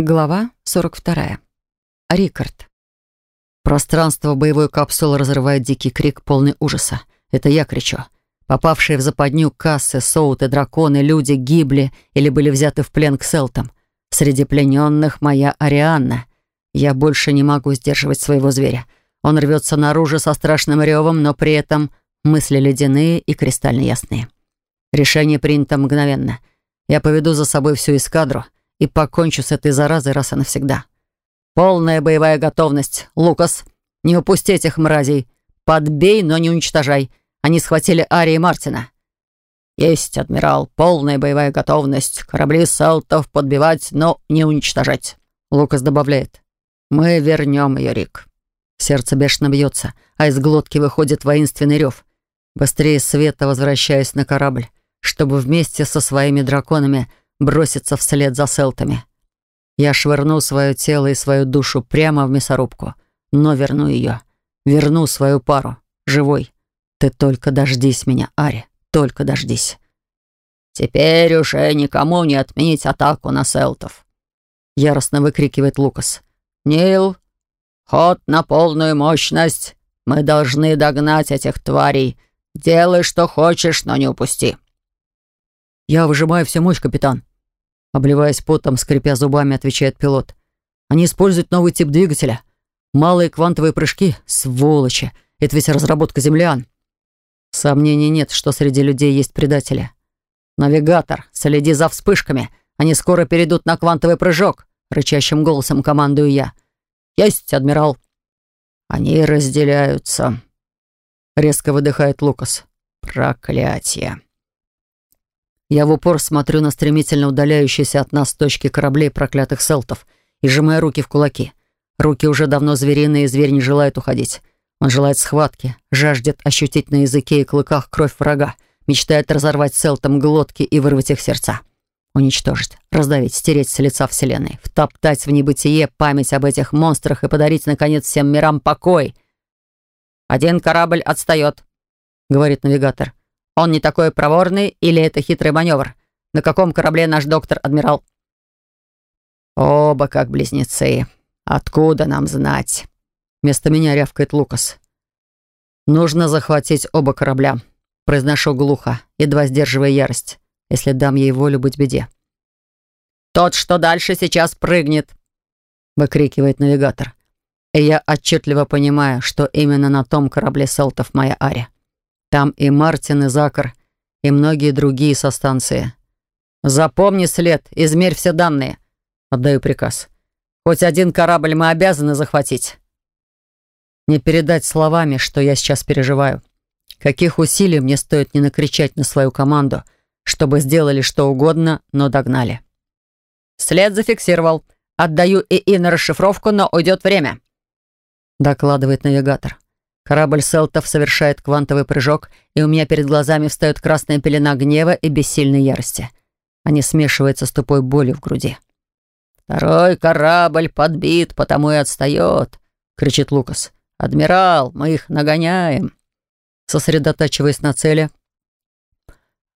Глава 42. Рикард. Пространство боевой капсулы разрывает дикий крик, полный ужаса. Это я кричу. Попавшие в западню кассы, соуты, драконы, люди гибли или были взяты в плен к селтам. Среди плененных моя Арианна. Я больше не могу сдерживать своего зверя. Он рвется наружу со страшным ревом, но при этом мысли ледяные и кристально ясные. Решение принято мгновенно. Я поведу за собой всю эскадру — и покончу с этой заразой раз и навсегда. Полная боевая готовность. Лукас, не упусти этих мразей. Подбей, но не уничтожай. Они схватили Ари и Мартина. Есть, адмирал, полная боевая готовность. Корабли селтов подбивать, но не уничтожать. Лукас добавляет. Мы вернем ее, Рик. Сердце бешено бьется, а из глотки выходит воинственный рев. Быстрее света возвращаясь на корабль, чтобы вместе со своими драконами броситься вслед за селтами. Я швырну свое тело и свою душу прямо в мясорубку, но верну ее. Верну свою пару, живой. Ты только дождись меня, Ари, только дождись. «Теперь уже никому не отменить атаку на селтов», — яростно выкрикивает Лукас. «Нил, ход на полную мощность. Мы должны догнать этих тварей. Делай, что хочешь, но не упусти». «Я выжимаю всю мощь, капитан», Обливаясь потом, скрипя зубами, отвечает пилот. Они используют новый тип двигателя. Малые квантовые прыжки. Сволочи. Это ведь разработка землян. Сомнений нет, что среди людей есть предатели. «Навигатор, следи за вспышками. Они скоро перейдут на квантовый прыжок», — рычащим голосом командую я. «Есть, адмирал». «Они разделяются», — резко выдыхает Лукас. «Проклятие». Я в упор смотрю на стремительно удаляющиеся от нас точки кораблей проклятых селтов и сжимаю руки в кулаки. Руки уже давно звериные, и зверь не желает уходить. Он желает схватки, жаждет ощутить на языке и клыках кровь врага, мечтает разорвать селтом глотки и вырвать их сердца. Уничтожить, раздавить, стереть с лица Вселенной, втоптать в небытие память об этих монстрах и подарить, наконец, всем мирам покой. «Один корабль отстает», — говорит навигатор. Он не такой проворный или это хитрый маневр? На каком корабле наш доктор-адмирал?» «Оба как близнецы. Откуда нам знать?» Вместо меня рявкает Лукас. «Нужно захватить оба корабля», — произношу глухо, едва сдерживая ярость, если дам ей волю быть беде. «Тот, что дальше, сейчас прыгнет», — выкрикивает навигатор. И я отчетливо понимаю, что именно на том корабле Селтов моя Ария. Там и Мартин, и Закар, и многие другие со станции. Запомни след, измерь все данные. Отдаю приказ. Хоть один корабль мы обязаны захватить. Не передать словами, что я сейчас переживаю. Каких усилий мне стоит не накричать на свою команду, чтобы сделали что угодно, но догнали. След зафиксировал. Отдаю ИИ на расшифровку, но уйдет время. Докладывает навигатор. Корабль Селтов совершает квантовый прыжок, и у меня перед глазами встает красная пелена гнева и бессильной ярости. Они смешиваются с тупой болью в груди. «Второй корабль подбит, потому и отстает», — кричит Лукас. «Адмирал, мы их нагоняем». Сосредотачиваясь на цели.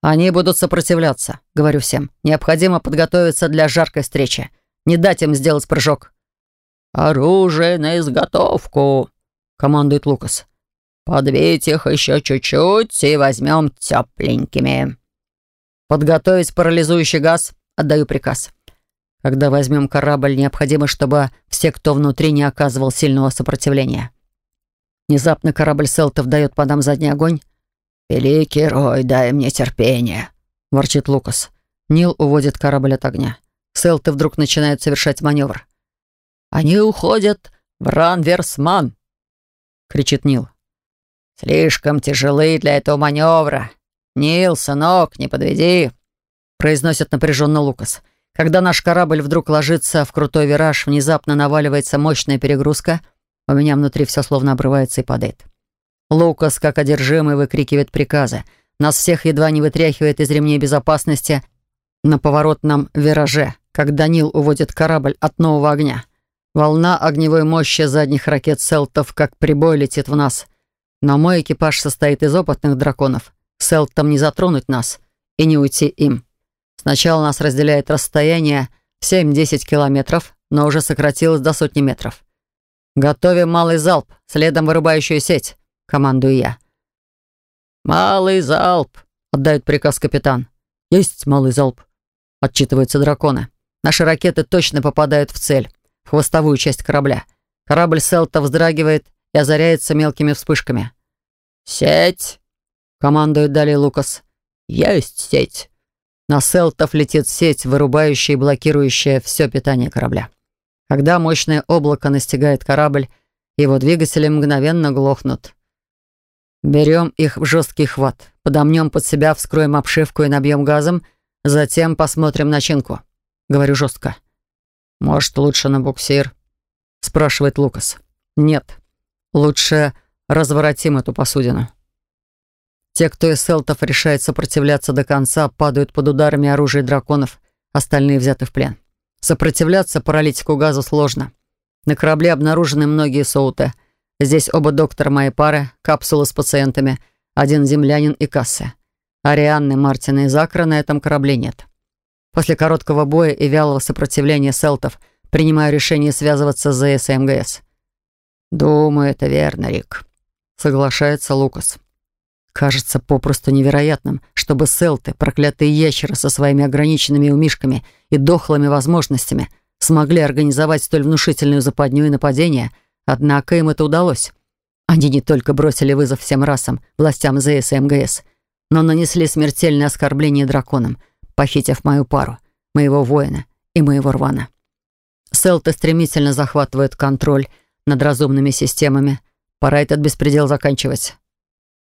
«Они будут сопротивляться», — говорю всем. «Необходимо подготовиться для жаркой встречи. Не дать им сделать прыжок». «Оружие на изготовку», командует Лукас. «Подбить их еще чуть-чуть и возьмем тепленькими». «Подготовить парализующий газ», — отдаю приказ. «Когда возьмем корабль, необходимо, чтобы все, кто внутри, не оказывал сильного сопротивления». Внезапно корабль Селтов дает по нам задний огонь. «Великий Рой, дай мне терпение», — ворчит Лукас. Нил уводит корабль от огня. Селты вдруг начинают совершать маневр. «Они уходят в Ранверсман», кричит Нил. «Слишком тяжелы для этого маневра. Нил, сынок, не подведи», произносит напряженно Лукас. Когда наш корабль вдруг ложится в крутой вираж, внезапно наваливается мощная перегрузка, у меня внутри все словно обрывается и падает. Лукас, как одержимый, выкрикивает приказы. Нас всех едва не вытряхивает из ремней безопасности на поворотном вираже, когда Нил уводит корабль от нового огня. Волна огневой мощи задних ракет Селтов как прибой летит в нас. Но мой экипаж состоит из опытных драконов. Селтам не затронуть нас и не уйти им. Сначала нас разделяет расстояние 7-10 километров, но уже сократилось до сотни метров. «Готовим малый залп, следом вырубающую сеть», — командую я. «Малый залп», — отдает приказ капитан. «Есть малый залп», — отчитываются драконы. Наши ракеты точно попадают в цель, хвостовую часть корабля. Корабль Селта вздрагивает и озаряется мелкими вспышками. «Сеть!» — командует далее Лукас. «Есть сеть!» На Селтов летит сеть, вырубающая и блокирующая все питание корабля. Когда мощное облако настигает корабль, его двигатели мгновенно глохнут. Берем их в жесткий хват, подомнем под себя, вскроем обшивку и набьем газом, затем посмотрим начинку. Говорю жестко. «Может, лучше на буксир?» спрашивает Лукас. «Нет. Лучше разворотим эту посудину». Те, кто из селтов решает сопротивляться до конца, падают под ударами оружия драконов, остальные взяты в плен. Сопротивляться паралитику газа сложно. На корабле обнаружены многие соуты. Здесь оба доктора моей пары, капсулы с пациентами, один землянин и кассы. Арианны, Мартина и Закра на этом корабле нет. После короткого боя и вялого сопротивления селтов принимаю решение связываться с ЗС и МГС. «Думаю, это верно, Рик», — соглашается Лукас. Кажется попросту невероятным, чтобы селты, проклятые ящеры со своими ограниченными умишками и дохлыми возможностями, смогли организовать столь внушительную западню и нападение, однако им это удалось. Они не только бросили вызов всем расам, властям ЗС и МГС, но нанесли смертельное оскорбление драконам, похитив мою пару, моего воина и моего рвана. Селты стремительно захватывают контроль над разумными системами. Пора этот беспредел заканчивать.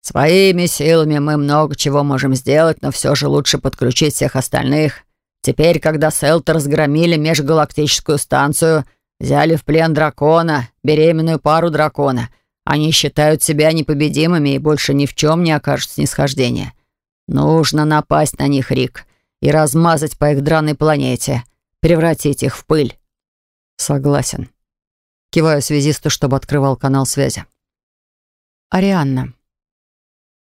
Своими силами мы много чего можем сделать, но все же лучше подключить всех остальных. Теперь, когда Селты разгромили межгалактическую станцию, взяли в плен дракона, беременную пару дракона, они считают себя непобедимыми и больше ни в чем не окажут снисхождения. Нужно напасть на них, Рик, и размазать по их драной планете, превратить их в пыль. Согласен. Киваю связисту, чтобы открывал канал связи. Арианна.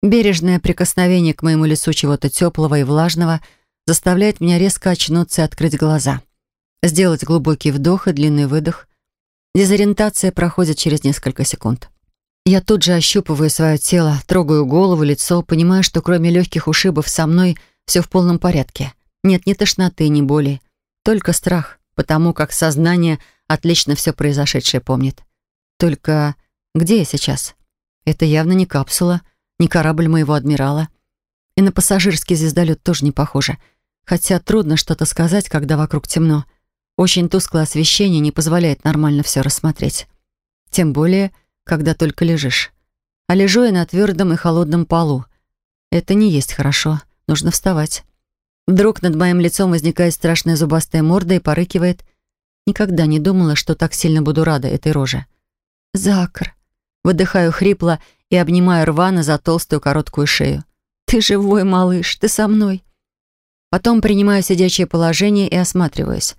Бережное прикосновение к моему лицу чего-то теплого и влажного заставляет меня резко очнуться и открыть глаза. Сделать глубокий вдох и длинный выдох. Дезориентация проходит через несколько секунд. Я тут же ощупываю свое тело, трогаю голову, лицо, понимаю, что кроме легких ушибов со мной все в полном порядке. Нет ни тошноты, ни боли. Только страх, потому как сознание отлично все произошедшее помнит. Только где я сейчас? Это явно не капсула — ни корабль моего адмирала. И на пассажирский звездолет тоже не похоже. Хотя трудно что-то сказать, когда вокруг темно. Очень тусклое освещение не позволяет нормально все рассмотреть. Тем более, когда только лежишь. А лежу я на твердом и холодном полу. Это не есть хорошо. Нужно вставать. Вдруг над моим лицом возникает страшная зубастая морда и порыкивает. Никогда не думала, что так сильно буду рада этой роже. «Закр!» Выдыхаю хрипло и обнимаю рвано за толстую короткую шею. «Ты живой, малыш, ты со мной!» Потом принимаю сидячее положение и осматриваюсь.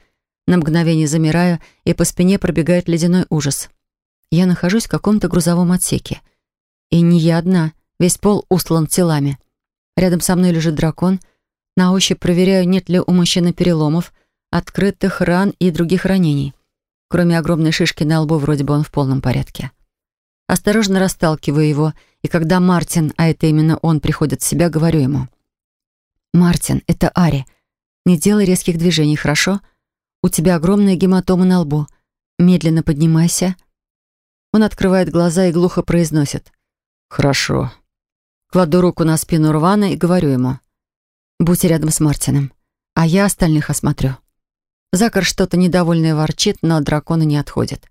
На мгновение замираю, и по спине пробегает ледяной ужас. Я нахожусь в каком-то грузовом отсеке. И не я одна, весь пол устлан телами. Рядом со мной лежит дракон. На ощупь проверяю, нет ли у мужчины переломов, открытых ран и других ранений. Кроме огромной шишки на лбу, вроде бы он в полном порядке. Осторожно расталкиваю его, и когда Мартин, а это именно он, приходит в себя, говорю ему. «Мартин, это Ари. Не делай резких движений, хорошо? У тебя огромная гематома на лбу. Медленно поднимайся». Он открывает глаза и глухо произносит. «Хорошо». Кладу руку на спину Рвана и говорю ему. «Будь рядом с Мартином, а я остальных осмотрю». Закар что-то недовольное ворчит, но дракона не отходит.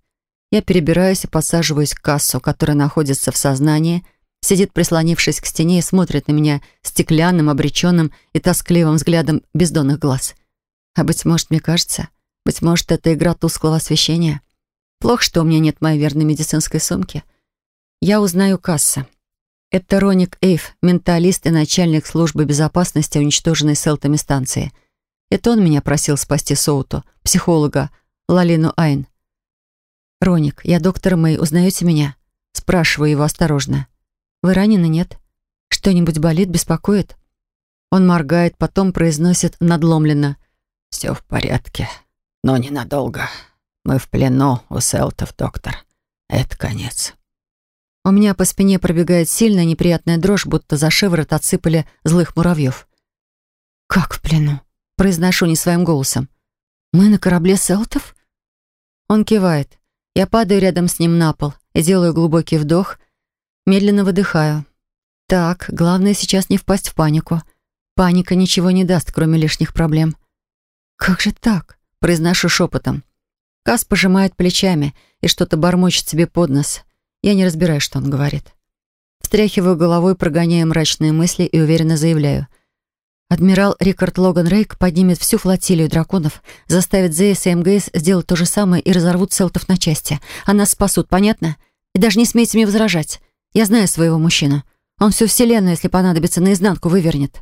Я перебираюсь и подсаживаюсь к кассу, которая находится в сознании, сидит, прислонившись к стене и смотрит на меня стеклянным, обреченным и тоскливым взглядом бездонных глаз. А быть может, мне кажется, быть может, это игра тусклого освещения. Плохо, что у меня нет моей верной медицинской сумки. Я узнаю касса. Это Роник Эйв, менталист и начальник службы безопасности уничтоженной селтами станции. Это он меня просил спасти Соуту, психолога, Лалину Айн. «Роник, я доктор Мэй, узнаете меня?» Спрашиваю его осторожно. «Вы ранены, нет? Что-нибудь болит, беспокоит?» Он моргает, потом произносит надломленно. «Все в порядке, но ненадолго. Мы в плену у селтов, доктор. Это конец. У меня по спине пробегает сильная неприятная дрожь, будто за шиворот отсыпали злых муравьев. «Как в плену?» — произношу не своим голосом. «Мы на корабле селтов?» Он кивает. Я падаю рядом с ним на пол и делаю глубокий вдох, медленно выдыхаю. Так, главное сейчас не впасть в панику. Паника ничего не даст, кроме лишних проблем. «Как же так?» — произношу шепотом. Кас пожимает плечами и что-то бормочет себе под нос. Я не разбираю, что он говорит. Встряхиваю головой, прогоняя мрачные мысли и уверенно заявляю. Адмирал Рикард Логан Рейк поднимет всю флотилию драконов, заставит ЗС и МГС сделать то же самое и разорвут селтов на части. А нас спасут, понятно? И даже не смейте мне возражать. Я знаю своего мужчину. Он всю вселенную, если понадобится, наизнанку вывернет.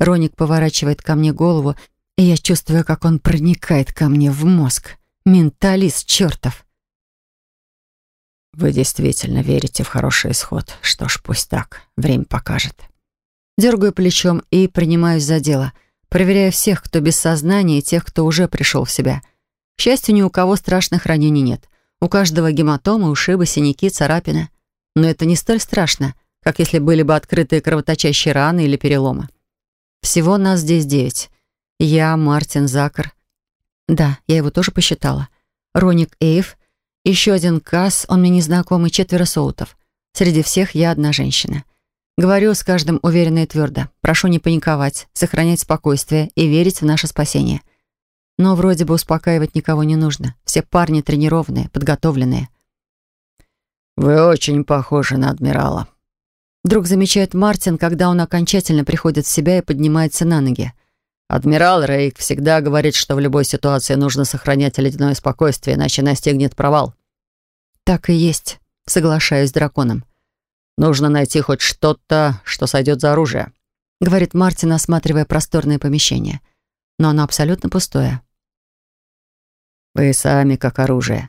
Роник поворачивает ко мне голову, и я чувствую, как он проникает ко мне в мозг. Менталист чертов. Вы действительно верите в хороший исход. Что ж, пусть так. Время покажет. Дергаю плечом и принимаюсь за дело. Проверяю всех, кто без сознания, и тех, кто уже пришел в себя. К счастью, ни у кого страшных ранений нет. У каждого гематомы, ушибы, синяки, царапины. Но это не столь страшно, как если были бы открытые кровоточащие раны или переломы. Всего нас здесь девять. Я, Мартин, Закар. Да, я его тоже посчитала. Роник Эйв, еще один Касс, он мне незнакомый, четверо соутов. Среди всех я одна женщина. Говорю с каждым уверенно и твердо. Прошу не паниковать, сохранять спокойствие и верить в наше спасение. Но вроде бы успокаивать никого не нужно. Все парни тренированные, подготовленные. «Вы очень похожи на адмирала», Вдруг замечает Мартин, когда он окончательно приходит в себя и поднимается на ноги. «Адмирал Рейк всегда говорит, что в любой ситуации нужно сохранять ледяное спокойствие, иначе настигнет провал». «Так и есть», — соглашаюсь с драконом. Нужно найти хоть что-то, что сойдет за оружие», — говорит Мартин, осматривая просторное помещение. Но оно абсолютно пустое. «Вы сами как оружие»,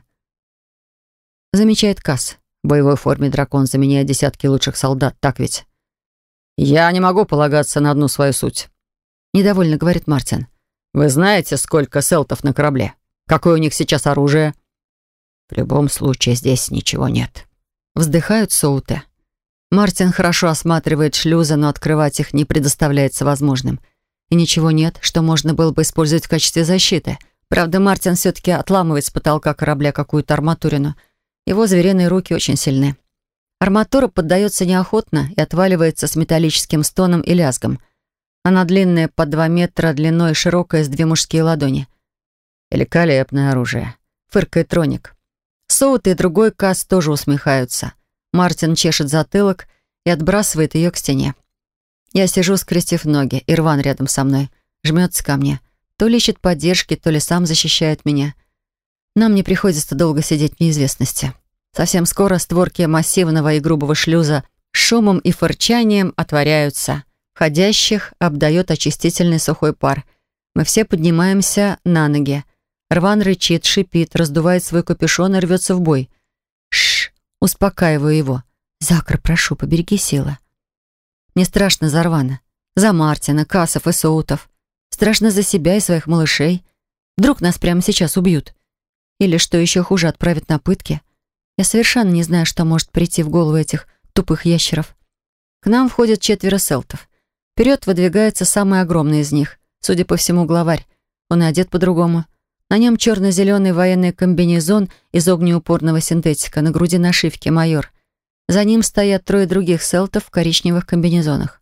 — замечает Касс. В боевой форме дракон заменяет десятки лучших солдат, так ведь? «Я не могу полагаться на одну свою суть», — недовольно говорит Мартин. «Вы знаете, сколько селтов на корабле? Какое у них сейчас оружие?» «В любом случае здесь ничего нет». Вздыхают соуты. Мартин хорошо осматривает шлюзы, но открывать их не предоставляется возможным. И ничего нет, что можно было бы использовать в качестве защиты. Правда, Мартин все-таки отламывает с потолка корабля какую-то арматурину. Его звериные руки очень сильны. Арматура поддается неохотно и отваливается с металлическим стоном и лязгом. Она длинная, по два метра длиной широкая, с две мужские ладони. «Великолепное оружие», — фыркает Троник. Соут и другой Кас тоже усмехаются. Мартин чешет затылок и отбрасывает ее к стене. Я сижу, скрестив ноги, и Рван рядом со мной, жмется ко мне. То ли ищет поддержки, то ли сам защищает меня. Нам не приходится долго сидеть в неизвестности. Совсем скоро створки массивного и грубого шлюза шумом и фырчанием отворяются. Входящих обдает очистительный сухой пар. Мы все поднимаемся на ноги. Рван рычит, шипит, раздувает свой капюшон и рвется в бой. Шш! Успокаиваю его. «Закр, прошу, побереги силы». Мне страшно за Рвана, за Мартина, Кассов и Соутов. Страшно за себя и своих малышей. Вдруг нас прямо сейчас убьют. Или, что еще хуже, отправят на пытки. Я совершенно не знаю, что может прийти в голову этих тупых ящеров. К нам входят четверо селтов. Вперед выдвигается самый огромный из них. Судя по всему, главарь. Он и одет по-другому. На нем черно-зеленый военный комбинезон из огнеупорного синтетика, на груди нашивки «Майор». За ним стоят трое других селтов в коричневых комбинезонах.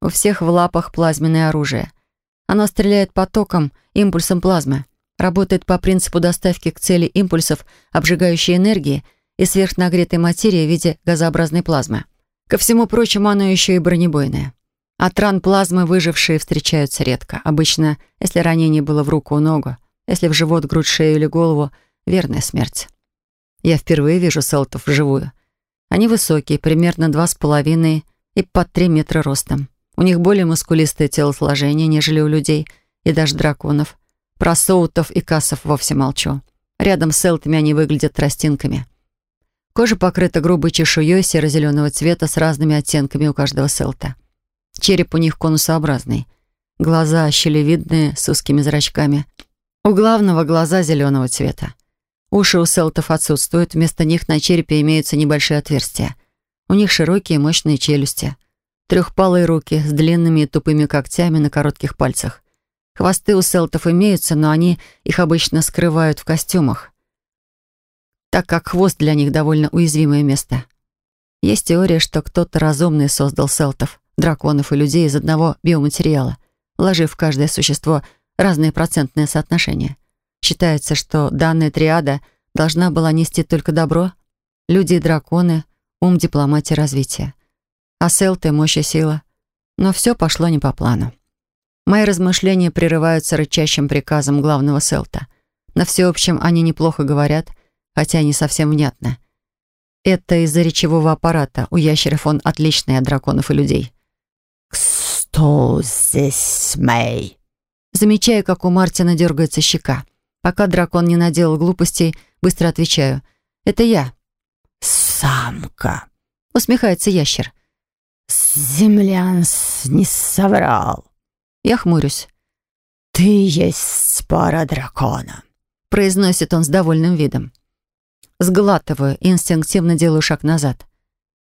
У всех в лапах плазменное оружие. Оно стреляет потоком, импульсом плазмы. Работает по принципу доставки к цели импульсов обжигающей энергии и сверхнагретой материи в виде газообразной плазмы. Ко всему прочему, оно еще и бронебойное. От ран плазмы выжившие встречаются редко. Обычно, если ранение было в руку, ногу, если в живот, грудь, шею или голову — верная смерть. Я впервые вижу селтов вживую. Они высокие, примерно два с половиной и под три метра ростом. У них более мускулистое телосложение, нежели у людей и даже драконов. Про соутов и кассов вовсе молчу. Рядом с селтами они выглядят тростинками. Кожа покрыта грубой чешуей серо-зеленого цвета с разными оттенками у каждого селта. Череп у них конусообразный. Глаза щелевидные, с узкими зрачками — у главного глаза зеленого цвета. Уши у селтов отсутствуют, вместо них на черепе имеются небольшие отверстия. У них широкие мощные челюсти. Трехпалые руки с длинными и тупыми когтями на коротких пальцах. Хвосты у селтов имеются, но они их обычно скрывают в костюмах, так как хвост для них довольно уязвимое место. Есть теория, что кто-то разумный создал селтов, драконов и людей из одного биоматериала, вложив в каждое существо разные процентные соотношения. Считается, что данная триада должна была нести только добро, люди и драконы, ум, дипломатия, развитие. А селты — мощь и сила. Но все пошло не по плану. Мои размышления прерываются рычащим приказом главного селта. На всеобщем они неплохо говорят, хотя не совсем внятно. Это из-за речевого аппарата. У ящеров он отличный от драконов и людей. «Кто здесь Мэй?» Замечаю, как у Мартина дергается щека. Пока дракон не наделал глупостей, быстро отвечаю. «Это я». «Самка», — усмехается ящер. «Землянс не соврал». Я хмурюсь. «Ты есть пара дракона», — произносит он с довольным видом. Сглатываю и инстинктивно делаю шаг назад.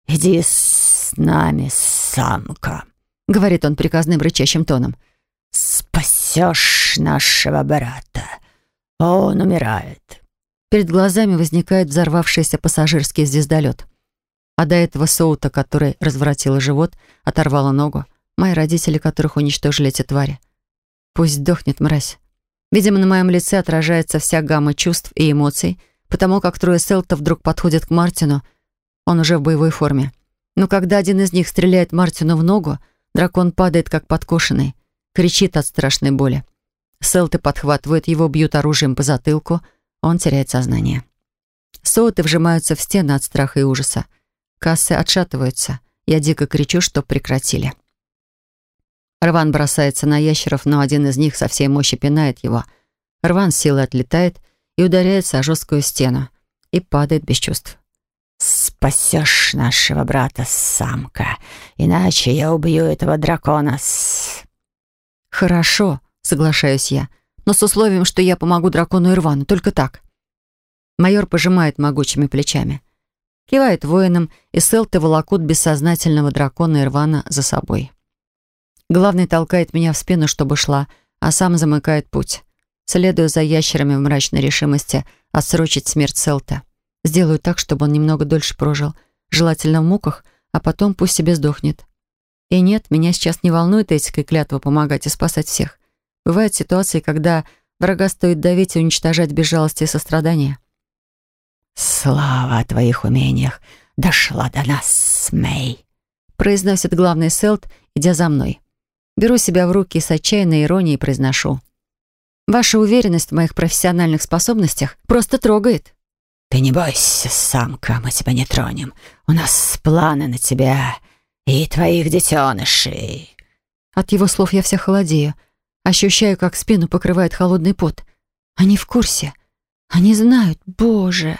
«Иди с нами, самка», — говорит он приказным рычащим тоном. «Спасешь нашего брата. Он умирает». Перед глазами возникает взорвавшийся пассажирский звездолет. А до этого Соута, который разворотила живот, оторвала ногу, мои родители, которых уничтожили эти твари. Пусть сдохнет мразь. Видимо, на моем лице отражается вся гамма чувств и эмоций, потому как трое селтов вдруг подходят к Мартину, он уже в боевой форме. Но когда один из них стреляет Мартину в ногу, дракон падает как подкошенный, кричит от страшной боли. Селты подхватывают его, бьют оружием по затылку, он теряет сознание. Соуты вжимаются в стены от страха и ужаса. Кассы отшатываются. Я дико кричу, что прекратили. Рван бросается на ящеров, но один из них со всей мощи пинает его. Рван силой отлетает и ударяется о жесткую стену и падает без чувств. «Спасешь нашего брата, самка, иначе я убью этого дракона с...» «Хорошо», — соглашаюсь я, «но с условием, что я помогу дракону Ирвану, только так». Майор пожимает могучими плечами. Кивает воинам, и селты волокут бессознательного дракона Ирвана за собой. Главный толкает меня в спину, чтобы шла, а сам замыкает путь. Следую за ящерами в мрачной решимости отсрочить смерть Селта. Сделаю так, чтобы он немного дольше прожил, желательно в муках, а потом пусть себе сдохнет. И нет, меня сейчас не волнует этика клятва помогать и спасать всех. Бывают ситуации, когда врага стоит давить и уничтожать без жалости и сострадания. «Слава о твоих умениях дошла до нас, Мэй», произносит главный Селт, идя за мной. Беру себя в руки и с отчаянной иронией произношу. Ваша уверенность в моих профессиональных способностях просто трогает. «Ты не бойся, самка, мы тебя не тронем. У нас планы на тебя и твоих детенышей». От его слов я вся холодею. Ощущаю, как спину покрывает холодный пот. Они в курсе. Они знают, боже.